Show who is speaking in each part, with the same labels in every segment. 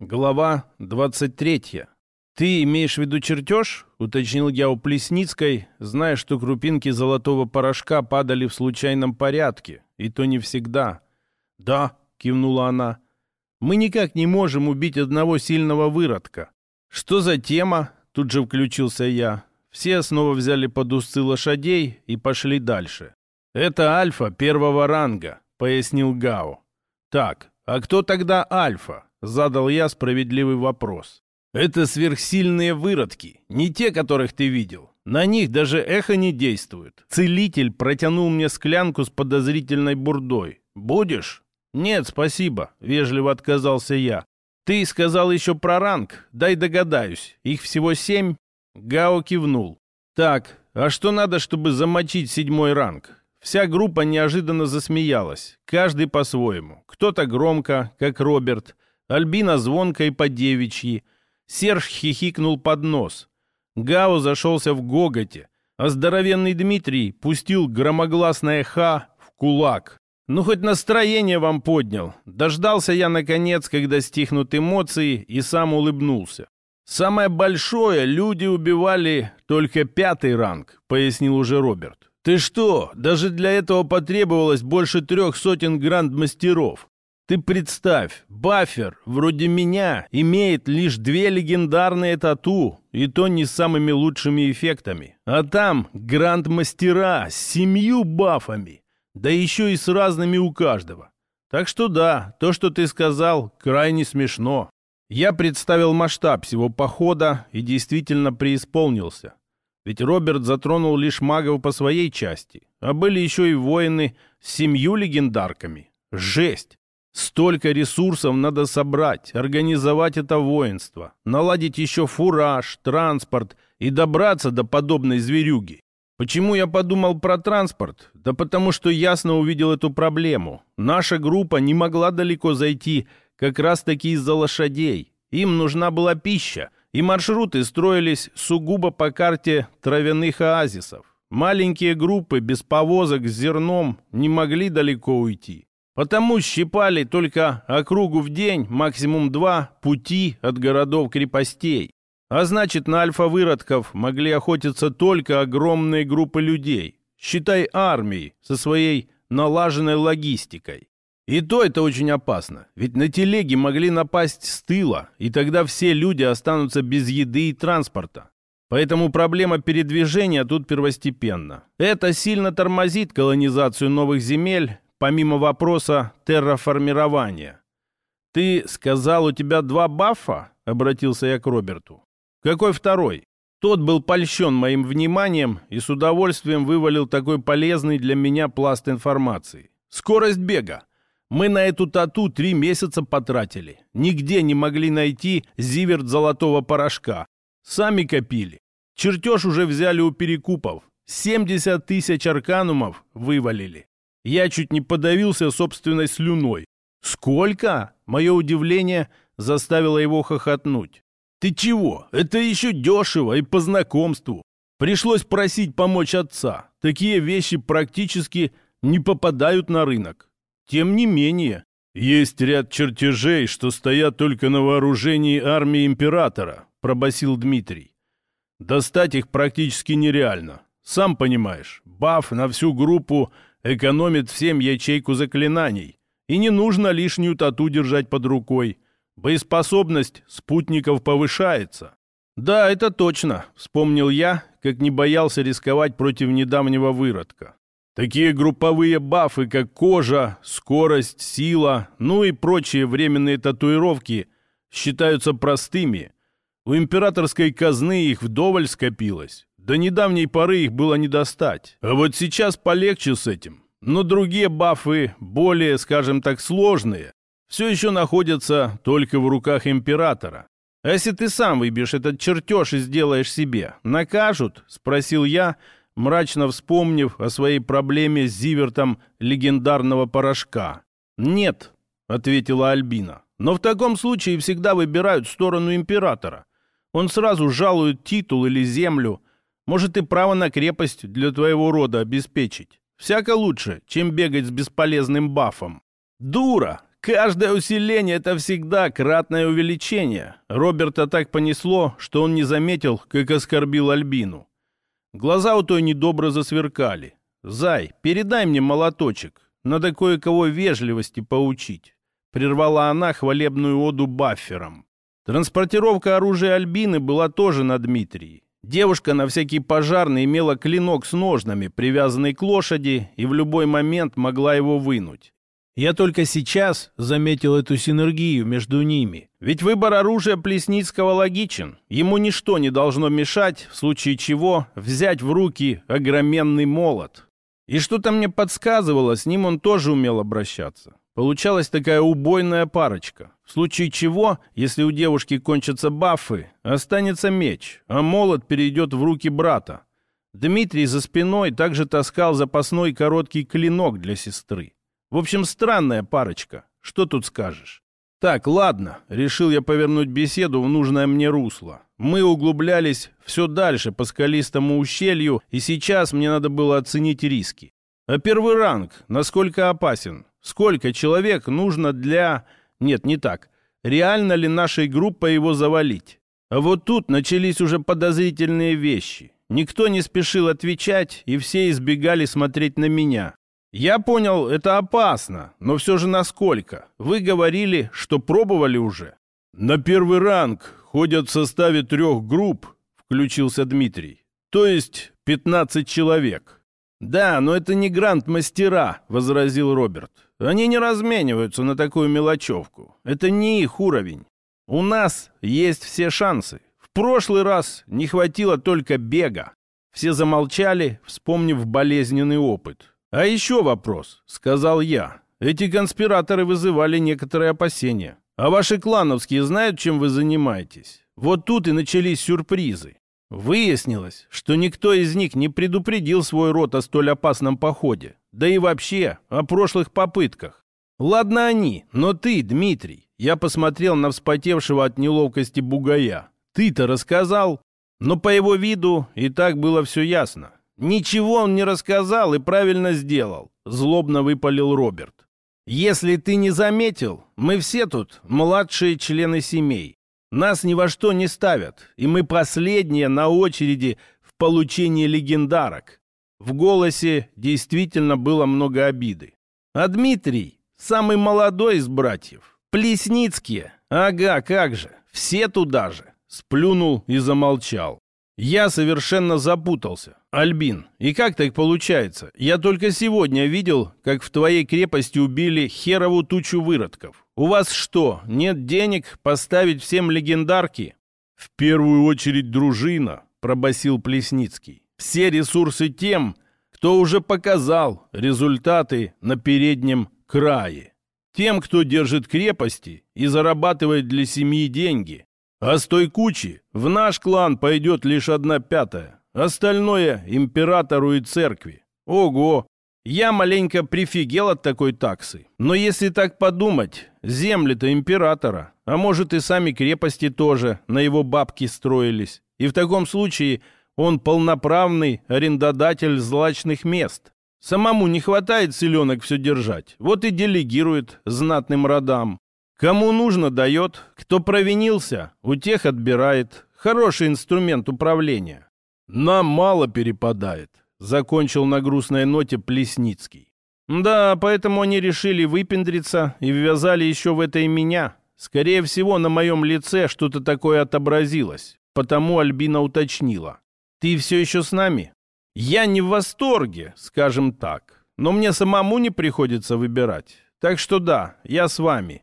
Speaker 1: Глава 23. «Ты имеешь в виду чертеж?» — уточнил я у Плесницкой, зная, что крупинки золотого порошка падали в случайном порядке, и то не всегда. «Да», — кивнула она, — «мы никак не можем убить одного сильного выродка». «Что за тема?» — тут же включился я. Все снова взяли под узцы лошадей и пошли дальше. «Это альфа первого ранга», — пояснил Гао. «Так, а кто тогда альфа?» — задал я справедливый вопрос. «Это сверхсильные выродки, не те, которых ты видел. На них даже эхо не действует. Целитель протянул мне склянку с подозрительной бурдой. Будешь?» «Нет, спасибо», — вежливо отказался я. «Ты сказал еще про ранг. Дай догадаюсь. Их всего семь?» Гао кивнул. «Так, а что надо, чтобы замочить седьмой ранг?» Вся группа неожиданно засмеялась. Каждый по-своему. Кто-то громко, как Роберт. Альбина звонко и по-девичьи. Серж хихикнул под нос. Гао зашелся в гоготе. А здоровенный Дмитрий пустил громогласное «ха» в кулак. Ну, хоть настроение вам поднял. Дождался я, наконец, когда стихнут эмоции, и сам улыбнулся. «Самое большое люди убивали только пятый ранг», — пояснил уже Роберт. «Ты что, даже для этого потребовалось больше трех сотен гранд-мастеров? Ты представь, бафер, вроде меня, имеет лишь две легендарные тату, и то не с самыми лучшими эффектами. А там гранд-мастера с семью бафами, да еще и с разными у каждого. Так что да, то, что ты сказал, крайне смешно. Я представил масштаб всего похода и действительно преисполнился. Ведь Роберт затронул лишь магов по своей части, а были еще и воины с семью легендарками. Жесть! Столько ресурсов надо собрать, организовать это воинство, наладить еще фураж, транспорт и добраться до подобной зверюги. Почему я подумал про транспорт? Да потому что ясно увидел эту проблему. Наша группа не могла далеко зайти как раз-таки из-за лошадей. Им нужна была пища, и маршруты строились сугубо по карте травяных оазисов. Маленькие группы без повозок с зерном не могли далеко уйти. Потому щипали только округу в день, максимум два пути от городов-крепостей. А значит, на альфа-выродков могли охотиться только огромные группы людей. Считай армией со своей налаженной логистикой. И то это очень опасно, ведь на телеге могли напасть с тыла, и тогда все люди останутся без еды и транспорта. Поэтому проблема передвижения тут первостепенна. Это сильно тормозит колонизацию новых земель помимо вопроса терраформирования. «Ты сказал, у тебя два бафа?» — обратился я к Роберту. «Какой второй?» Тот был польщен моим вниманием и с удовольствием вывалил такой полезный для меня пласт информации. «Скорость бега. Мы на эту тату три месяца потратили. Нигде не могли найти зиверт золотого порошка. Сами копили. Чертеж уже взяли у перекупов. 70 тысяч арканумов вывалили. Я чуть не подавился собственной слюной. «Сколько?» Мое удивление заставило его хохотнуть. «Ты чего? Это еще дешево и по знакомству. Пришлось просить помочь отца. Такие вещи практически не попадают на рынок. Тем не менее, есть ряд чертежей, что стоят только на вооружении армии императора», пробасил Дмитрий. «Достать их практически нереально. Сам понимаешь, баф на всю группу экономит всем ячейку заклинаний, и не нужно лишнюю тату держать под рукой. Боеспособность спутников повышается. «Да, это точно», — вспомнил я, как не боялся рисковать против недавнего выродка. Такие групповые бафы, как кожа, скорость, сила, ну и прочие временные татуировки считаются простыми. У императорской казны их вдоволь скопилось. До недавней поры их было не достать. А вот сейчас полегче с этим. Но другие бафы, более, скажем так, сложные, все еще находятся только в руках императора. А если ты сам выбьешь этот чертеж и сделаешь себе, накажут?» — спросил я, мрачно вспомнив о своей проблеме с зивертом легендарного порошка. «Нет», — ответила Альбина. «Но в таком случае всегда выбирают сторону императора. Он сразу жалует титул или землю, может и право на крепость для твоего рода обеспечить. Всяко лучше, чем бегать с бесполезным бафом. Дура! Каждое усиление — это всегда кратное увеличение. Роберта так понесло, что он не заметил, как оскорбил Альбину. Глаза у той недобро засверкали. «Зай, передай мне молоточек. Надо кое-кого вежливости поучить». Прервала она хвалебную оду баффером. Транспортировка оружия Альбины была тоже на Дмитрии. Девушка на всякий пожарный имела клинок с ножнами, привязанный к лошади, и в любой момент могла его вынуть. Я только сейчас заметил эту синергию между ними. Ведь выбор оружия Плесницкого логичен. Ему ничто не должно мешать, в случае чего, взять в руки огроменный молот. И что-то мне подсказывало, с ним он тоже умел обращаться. Получалась такая убойная парочка. В случае чего, если у девушки кончатся бафы, останется меч, а молот перейдет в руки брата. Дмитрий за спиной также таскал запасной короткий клинок для сестры. В общем, странная парочка. Что тут скажешь? Так, ладно, решил я повернуть беседу в нужное мне русло. Мы углублялись все дальше по скалистому ущелью, и сейчас мне надо было оценить риски. А первый ранг, насколько опасен? Сколько человек нужно для... Нет, не так. Реально ли нашей группой его завалить? А вот тут начались уже подозрительные вещи. Никто не спешил отвечать, и все избегали смотреть на меня. «Я понял, это опасно, но все же насколько? Вы говорили, что пробовали уже». «На первый ранг ходят в составе трех групп», — включился Дмитрий. «То есть 15 человек». «Да, но это не гранд-мастера», — возразил Роберт. «Они не размениваются на такую мелочевку. Это не их уровень. У нас есть все шансы. В прошлый раз не хватило только бега». Все замолчали, вспомнив болезненный опыт. «А еще вопрос», — сказал я. «Эти конспираторы вызывали некоторые опасения. А ваши клановские знают, чем вы занимаетесь? Вот тут и начались сюрпризы. Выяснилось, что никто из них не предупредил свой род о столь опасном походе. Да и вообще о прошлых попытках. Ладно они, но ты, Дмитрий, я посмотрел на вспотевшего от неловкости бугая. Ты-то рассказал? Но по его виду и так было все ясно. «Ничего он не рассказал и правильно сделал», — злобно выпалил Роберт. «Если ты не заметил, мы все тут младшие члены семей. Нас ни во что не ставят, и мы последние на очереди в получении легендарок». В голосе действительно было много обиды. «А Дмитрий, самый молодой из братьев, Плесницкие, ага, как же, все туда же», сплюнул и замолчал. Я совершенно запутался. Альбин, и как так получается? Я только сегодня видел, как в твоей крепости убили херову тучу выродков. У вас что, нет денег поставить всем легендарки? В первую очередь дружина, пробасил Плесницкий. Все ресурсы тем, кто уже показал результаты на переднем крае. Тем, кто держит крепости и зарабатывает для семьи деньги. А с той кучи в наш клан пойдет лишь одна пятая. Остальное императору и церкви. Ого! Я маленько прифигел от такой таксы. Но если так подумать, земли-то императора, а может и сами крепости тоже на его бабки строились. И в таком случае он полноправный арендодатель злачных мест. Самому не хватает селенок все держать, вот и делегирует знатным родам. Кому нужно, дает. Кто провинился, у тех отбирает. Хороший инструмент управления. Нам мало перепадает, закончил на грустной ноте Плесницкий. Да, поэтому они решили выпендриться и ввязали еще в это и меня. Скорее всего, на моем лице что-то такое отобразилось. Потому Альбина уточнила. Ты все еще с нами? Я не в восторге, скажем так. Но мне самому не приходится выбирать. Так что да, я с вами.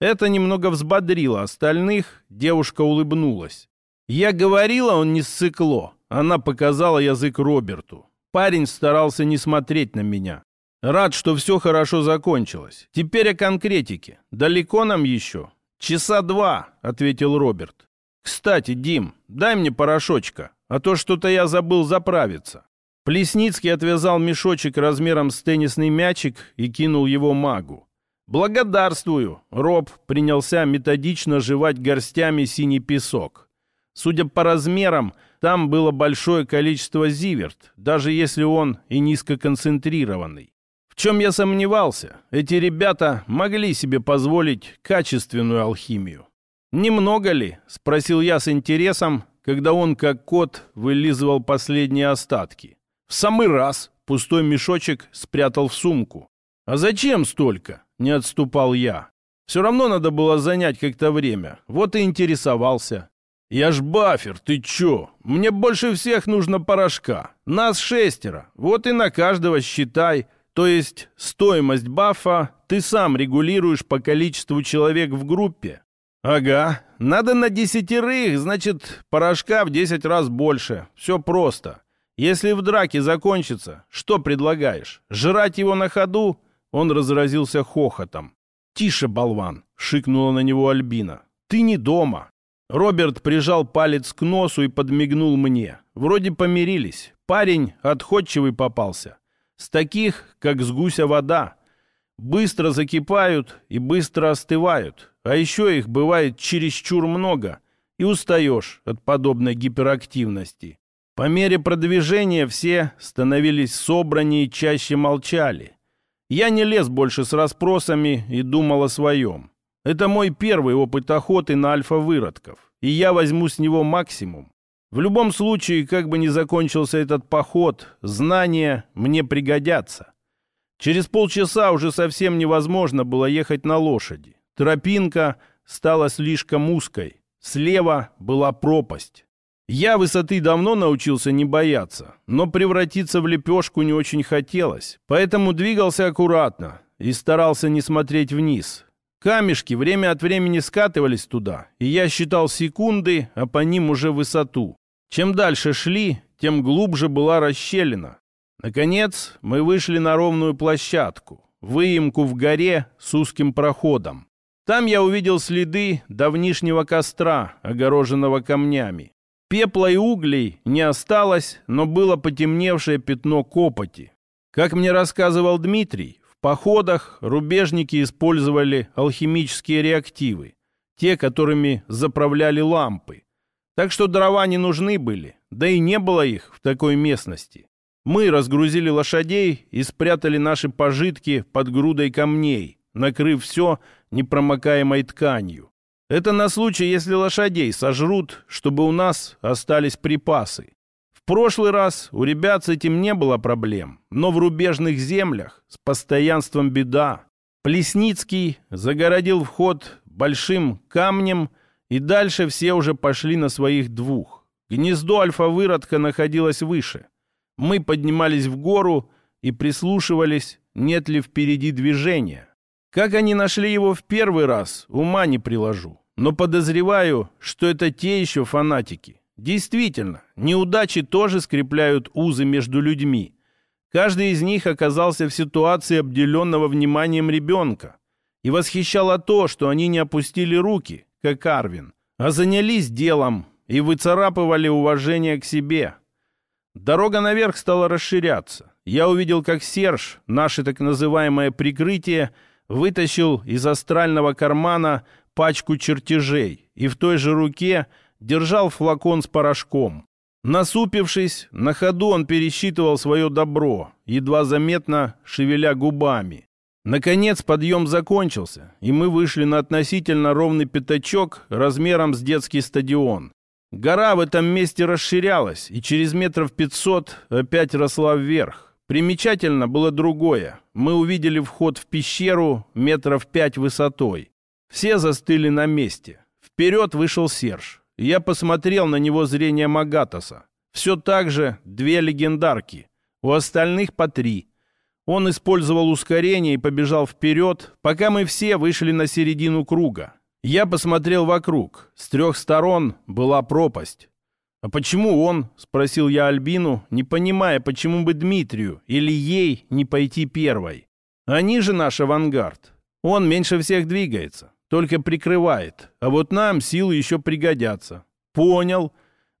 Speaker 1: Это немного взбодрило остальных, девушка улыбнулась. «Я говорила, он не ссыкло». Она показала язык Роберту. Парень старался не смотреть на меня. «Рад, что все хорошо закончилось. Теперь о конкретике. Далеко нам еще?» «Часа два», — ответил Роберт. «Кстати, Дим, дай мне порошочка, а то что-то я забыл заправиться». Плесницкий отвязал мешочек размером с теннисный мячик и кинул его магу. «Благодарствую!» Роб принялся методично жевать горстями синий песок. Судя по размерам, там было большое количество зиверт, даже если он и низкоконцентрированный. В чем я сомневался, эти ребята могли себе позволить качественную алхимию. «Немного ли?» — спросил я с интересом, когда он, как кот, вылизывал последние остатки. «В самый раз!» — пустой мешочек спрятал в сумку. «А зачем столько?» — не отступал я. «Все равно надо было занять как-то время. Вот и интересовался». «Я ж бафер, ты чё? Мне больше всех нужно порошка. Нас шестеро. Вот и на каждого считай. То есть стоимость бафа ты сам регулируешь по количеству человек в группе. Ага, надо на десятерых, значит, порошка в десять раз больше. Все просто. Если в драке закончится, что предлагаешь? Жрать его на ходу? Он разразился хохотом. «Тише, болван!» — шикнула на него Альбина. «Ты не дома!» Роберт прижал палец к носу и подмигнул мне. Вроде помирились. Парень отходчивый попался. С таких, как с гуся вода. Быстро закипают и быстро остывают. А еще их бывает чересчур много. И устаешь от подобной гиперактивности. По мере продвижения все становились собраннее и чаще молчали. Я не лез больше с расспросами и думал о своем. Это мой первый опыт охоты на альфа-выродков, и я возьму с него максимум. В любом случае, как бы ни закончился этот поход, знания мне пригодятся. Через полчаса уже совсем невозможно было ехать на лошади. Тропинка стала слишком узкой. Слева была пропасть. Я высоты давно научился не бояться, но превратиться в лепешку не очень хотелось, поэтому двигался аккуратно и старался не смотреть вниз. Камешки время от времени скатывались туда, и я считал секунды, а по ним уже высоту. Чем дальше шли, тем глубже была расщелина. Наконец, мы вышли на ровную площадку, выемку в горе с узким проходом. Там я увидел следы давнишнего костра, огороженного камнями. Пепла и углей не осталось, но было потемневшее пятно копоти. Как мне рассказывал Дмитрий, в походах рубежники использовали алхимические реактивы, те, которыми заправляли лампы. Так что дрова не нужны были, да и не было их в такой местности. Мы разгрузили лошадей и спрятали наши пожитки под грудой камней, накрыв все непромокаемой тканью. Это на случай, если лошадей сожрут, чтобы у нас остались припасы. В прошлый раз у ребят с этим не было проблем, но в рубежных землях с постоянством беда. Плесницкий загородил вход большим камнем и дальше все уже пошли на своих двух. Гнездо альфа-выродка находилось выше. Мы поднимались в гору и прислушивались, нет ли впереди движения. Как они нашли его в первый раз, ума не приложу. Но подозреваю, что это те еще фанатики. Действительно, неудачи тоже скрепляют узы между людьми. Каждый из них оказался в ситуации обделенного вниманием ребенка. И восхищало то, что они не опустили руки, как Арвин, а занялись делом и выцарапывали уважение к себе. Дорога наверх стала расширяться. Я увидел, как Серж, наше так называемое прикрытие, вытащил из астрального кармана пачку чертежей и в той же руке держал флакон с порошком. Насупившись, на ходу он пересчитывал свое добро, едва заметно шевеля губами. Наконец подъем закончился, и мы вышли на относительно ровный пятачок размером с детский стадион. Гора в этом месте расширялась, и через метров пятьсот опять росла вверх. Примечательно было другое. Мы увидели вход в пещеру метров пять высотой. Все застыли на месте. Вперед вышел Серж. Я посмотрел на него зрение Магатоса. Все так же две легендарки. У остальных по три. Он использовал ускорение и побежал вперед, пока мы все вышли на середину круга. Я посмотрел вокруг. С трех сторон была пропасть. «А почему он?» — спросил я Альбину, не понимая, почему бы Дмитрию или ей не пойти первой. «Они же наш авангард. Он меньше всех двигается, только прикрывает. А вот нам силы еще пригодятся». «Понял».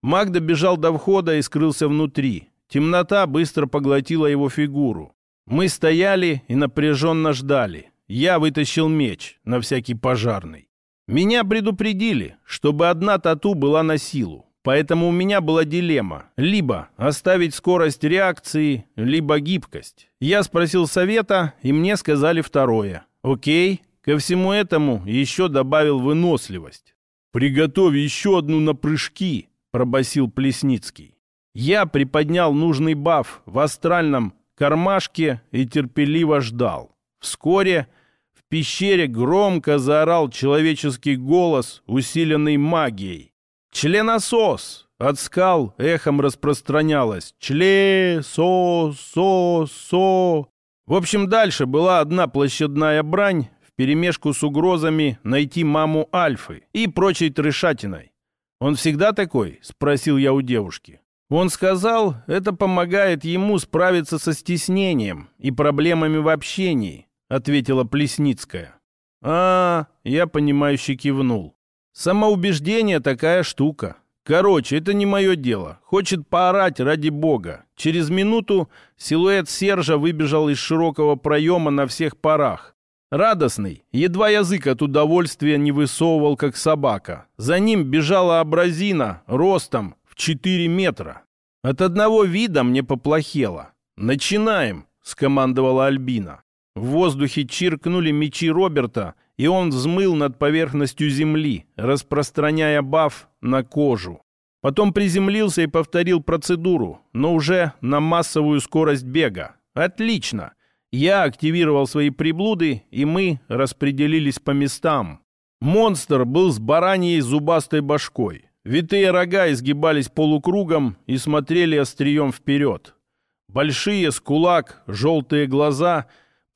Speaker 1: Магда бежал до входа и скрылся внутри. Темнота быстро поглотила его фигуру. Мы стояли и напряженно ждали. Я вытащил меч на всякий пожарный. Меня предупредили, чтобы одна тату была на силу. поэтому у меня была дилемма. Либо оставить скорость реакции, либо гибкость. Я спросил совета, и мне сказали второе. Окей, ко всему этому еще добавил выносливость. «Приготовь еще одну на прыжки», — пробасил Плесницкий. Я приподнял нужный баф в астральном кармашке и терпеливо ждал. Вскоре пещере громко заорал человеческий голос, усиленный магией. «Членосос!» От скал эхом распространялось «Чле-со-со-со». В общем, дальше была одна площадная брань вперемешку с угрозами найти маму Альфы и прочей трешатиной. «Он всегда такой?» — спросил я у девушки. Он сказал, это помогает ему справиться со стеснением и проблемами в общении, ответила Плесницкая. А, я понимающе кивнул. Самоубеждение такая штука. Короче, это не мое дело. Хочет поорать ради бога. Через минуту силуэт Сержа выбежал из широкого проема на всех парах. Радостный, едва язык от удовольствия не высовывал, как собака. За ним бежала абразина, ростом, 4 метра. От одного вида мне поплохело. «Начинаем!» — скомандовала Альбина. В воздухе чиркнули мечи Роберта, и он взмыл над поверхностью земли, распространяя баф на кожу. Потом приземлился и повторил процедуру, но уже на массовую скорость бега. Отлично! Я активировал свои приблуды, и мы распределились по местам. Монстр был с бараньей зубастой башкой. Витые рога изгибались полукругом и смотрели острием вперед. Большие с кулак, желтые глаза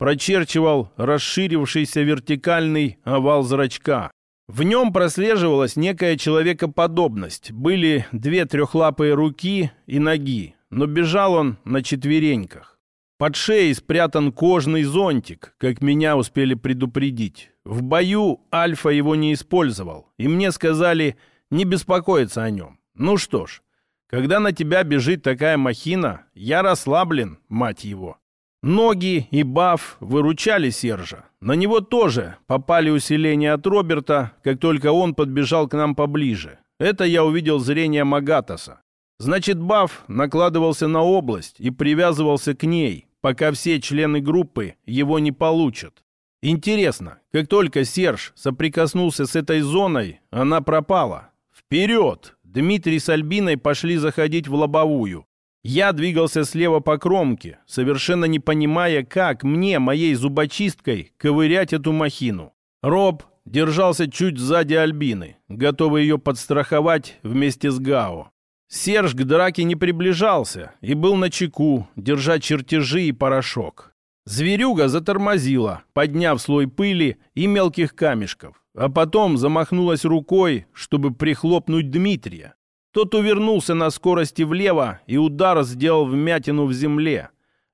Speaker 1: прочерчивал расширившийся вертикальный овал зрачка. В нем прослеживалась некая человекоподобность. Были две трехлапые руки и ноги, но бежал он на четвереньках. Под шеей спрятан кожный зонтик, как меня успели предупредить. В бою Альфа его не использовал, и мне сказали – не беспокоиться о нем. Ну что ж, когда на тебя бежит такая махина, я расслаблен, мать его. Ноги и баф выручали Сержа. На него тоже попали усиления от Роберта, как только он подбежал к нам поближе. Это я увидел зрение Магатаса. Значит, баф накладывался на область и привязывался к ней, пока все члены группы его не получат. Интересно, как только Серж соприкоснулся с этой зоной, она пропала. «Вперед!» Дмитрий с Альбиной пошли заходить в лобовую. Я двигался слева по кромке, совершенно не понимая, как мне, моей зубочисткой, ковырять эту махину. Роб держался чуть сзади Альбины, готовый ее подстраховать вместе с Гао. Серж к драке не приближался и был на чеку, держа чертежи и порошок. Зверюга затормозила, подняв слой пыли и мелких камешков а потом замахнулась рукой, чтобы прихлопнуть Дмитрия. Тот увернулся на скорости влево, и удар сделал вмятину в земле.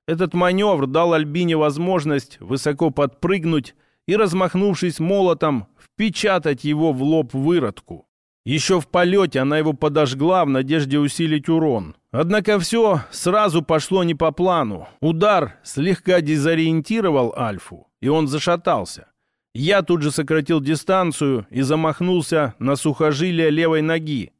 Speaker 1: Этот маневр дал Альбине возможность высоко подпрыгнуть и, размахнувшись молотом, впечатать его в лоб выродку. Еще в полете она его подожгла в надежде усилить урон. Однако все сразу пошло не по плану. Удар слегка дезориентировал Альфу, и он зашатался. Я тут же сократил дистанцию и замахнулся на сухожилие левой ноги.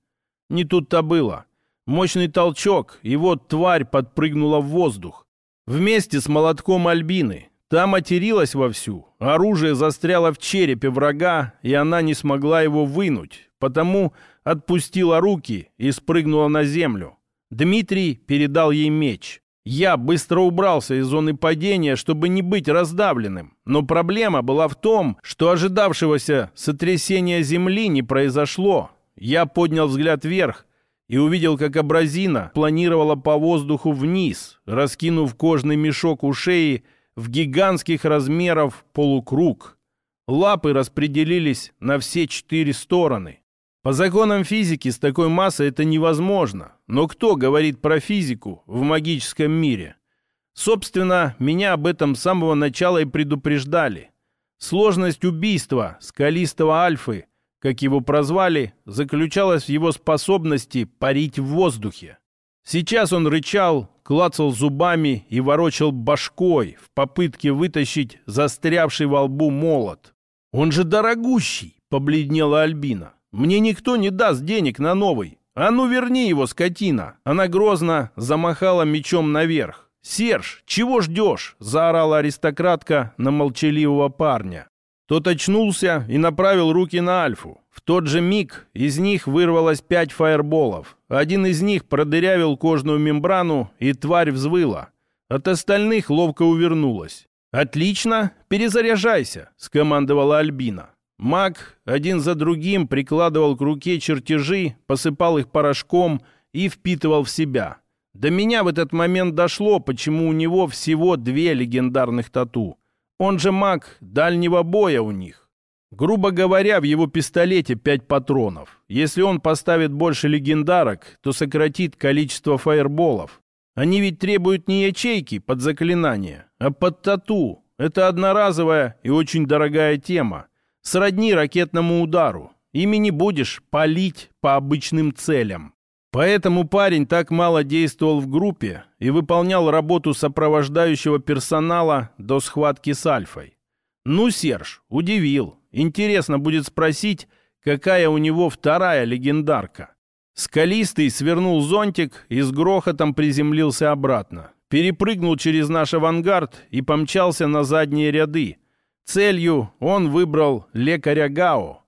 Speaker 1: Не тут-то было. Мощный толчок, и вот тварь подпрыгнула в воздух. Вместе с молотком Альбины. Та материлась вовсю. Оружие застряло в черепе врага, и она не смогла его вынуть. Потому отпустила руки и спрыгнула на землю. Дмитрий передал ей меч. Я быстро убрался из зоны падения, чтобы не быть раздавленным. Но проблема была в том, что ожидавшегося сотрясения земли не произошло. Я поднял взгляд вверх и увидел, как абразина планировала по воздуху вниз, раскинув кожный мешок у шеи в гигантских размеров полукруг. Лапы распределились на все четыре стороны. По законам физики с такой массой это невозможно. Но кто говорит про физику в магическом мире? Собственно, меня об этом с самого начала и предупреждали. Сложность убийства скалистого Альфы, как его прозвали, заключалась в его способности парить в воздухе. Сейчас он рычал, клацал зубами и ворочал башкой в попытке вытащить застрявший во лбу молот. «Он же дорогущий!» — побледнела Альбина. Мне никто не даст денег на новый. «А ну верни его, скотина!» Она грозно замахала мечом наверх. «Серж, чего ждешь?» – заорала аристократка на молчаливого парня. Тот очнулся и направил руки на Альфу. В тот же миг из них вырвалось пять фаерболов. Один из них продырявил кожную мембрану, и тварь взвыла. От остальных ловко увернулась. «Отлично, перезаряжайся», — скомандовала Альбина. Маг один за другим прикладывал к руке чертежи, посыпал их порошком и впитывал в себя. До меня в этот момент дошло, почему у него всего две легендарных тату. Он же маг дальнего боя у них. Грубо говоря, в его пистолете пять патронов. Если он поставит больше легендарок, то сократит количество фаерболов. Они ведь требуют не ячейки под заклинание, а под тату. Это одноразовая и очень дорогая тема. Сродни ракетному удару. Ими не будешь палить по обычным целям. Поэтому парень так мало действовал в группе и выполнял работу сопровождающего персонала до схватки с Альфой. Ну, Серж, удивил. Интересно будет спросить, какая у него вторая легендарка. Скалистый свернул зонтик и с грохотом приземлился обратно. Перепрыгнул через наш авангард и помчался на задние ряды. Целью он выбрал лекаря Гао,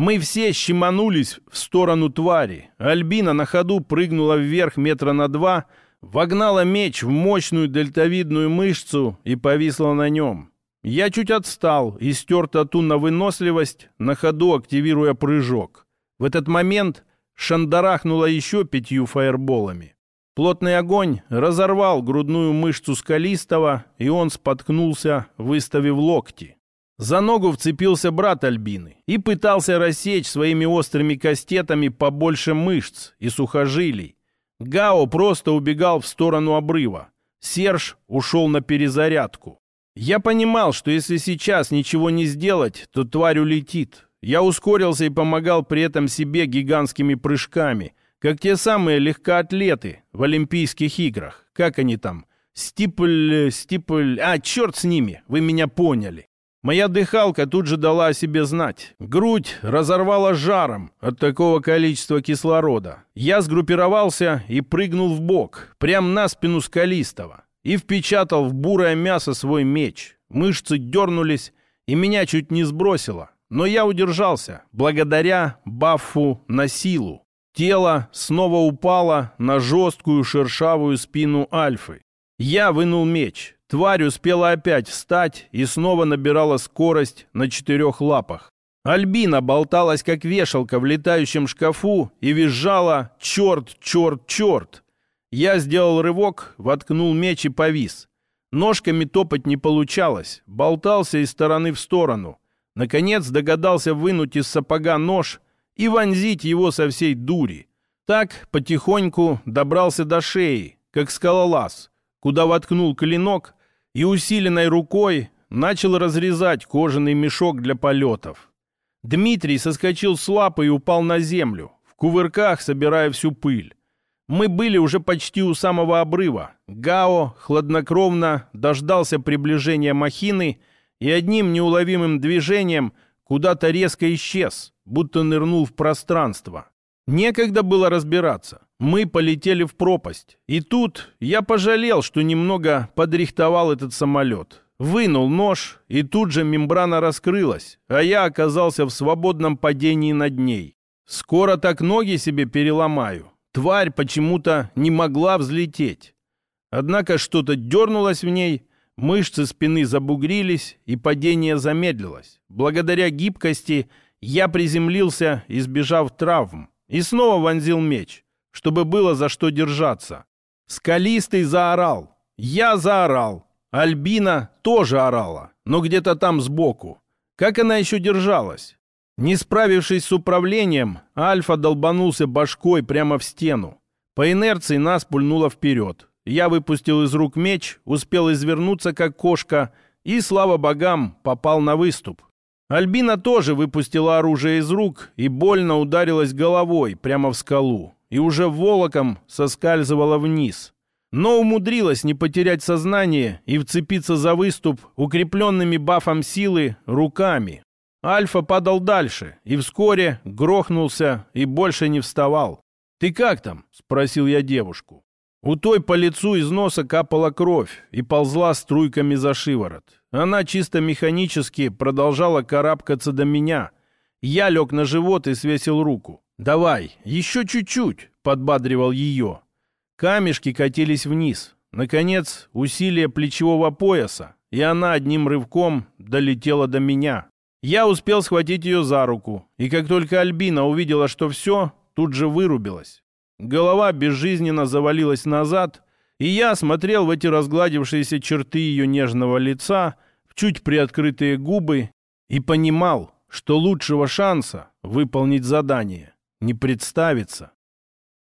Speaker 1: мы все щеманулись в сторону твари. Альбина на ходу прыгнула вверх метра на два, вогнала меч в мощную дельтовидную мышцу и повисла на нем. Я чуть отстал и стер тату на выносливость, на ходу активируя прыжок. В этот момент шандарахнула еще пятью фаерболами. Плотный огонь разорвал грудную мышцу скалистого, и он споткнулся, выставив локти. За ногу вцепился брат Альбины и пытался рассечь своими острыми кастетами побольше мышц и сухожилий. Гао просто убегал в сторону обрыва. Серж ушел на перезарядку. Я понимал, что если сейчас ничего не сделать, то тварь улетит. Я ускорился и помогал при этом себе гигантскими прыжками, как те самые легкоатлеты в Олимпийских играх. Как они там? Стипль, стипль... А, черт с ними, вы меня поняли. Моя дыхалка тут же дала о себе знать. Грудь разорвала жаром от такого количества кислорода. Я сгруппировался и прыгнул в бок, прямо на спину скалистого, и впечатал в бурое мясо свой меч. Мышцы дернулись, и меня чуть не сбросило. Но я удержался, благодаря баффу на силу. Тело снова упало на жесткую шершавую спину Альфы. Я вынул меч, Тварь успела опять встать и снова набирала скорость на четырех лапах. Альбина болталась, как вешалка в летающем шкафу и визжала «Черт, черт, черт!». Я сделал рывок, воткнул меч и повис. Ножками топать не получалось, болтался из стороны в сторону. Наконец догадался вынуть из сапога нож и вонзить его со всей дури. Так потихоньку добрался до шеи, как скалолаз, куда воткнул клинок и усиленной рукой начал разрезать кожаный мешок для полетов. Дмитрий соскочил с лапы и упал на землю, в кувырках собирая всю пыль. Мы были уже почти у самого обрыва. Гао хладнокровно дождался приближения махины и одним неуловимым движением куда-то резко исчез, будто нырнул в пространство. Некогда было разбираться. Мы полетели в пропасть. И тут я пожалел, что немного подрихтовал этот самолет. Вынул нож, и тут же мембрана раскрылась, а я оказался в свободном падении над ней. Скоро так ноги себе переломаю. Тварь почему-то не могла взлететь. Однако что-то дернулось в ней, мышцы спины забугрились, и падение замедлилось. Благодаря гибкости я приземлился, избежав травм. И снова вонзил меч, чтобы было за что держаться. Скалистый заорал. Я заорал. Альбина тоже орала, но где-то там сбоку. Как она еще держалась? Не справившись с управлением, Альфа долбанулся башкой прямо в стену. По инерции нас пульнуло вперед. Я выпустил из рук меч, успел извернуться, как кошка, и, слава богам, попал на выступ. Альбина тоже выпустила оружие из рук и больно ударилась головой прямо в скалу и уже волоком соскальзывала вниз. Но умудрилась не потерять сознание и вцепиться за выступ укрепленными бафом силы руками. Альфа падал дальше и вскоре грохнулся и больше не вставал. «Ты как там?» — спросил я девушку. У той по лицу из носа капала кровь и ползла струйками за шиворот. Она чисто механически продолжала карабкаться до меня. Я лег на живот и свесил руку. «Давай, еще чуть-чуть!» — подбадривал ее. Камешки катились вниз. Наконец, усилие плечевого пояса, и она одним рывком долетела до меня. Я успел схватить ее за руку, и как только Альбина увидела, что все, тут же вырубилась. Голова безжизненно завалилась назад, и я смотрел в эти разгладившиеся черты ее нежного лица, в чуть приоткрытые губы, и понимал, что лучшего шанса выполнить задание не представится.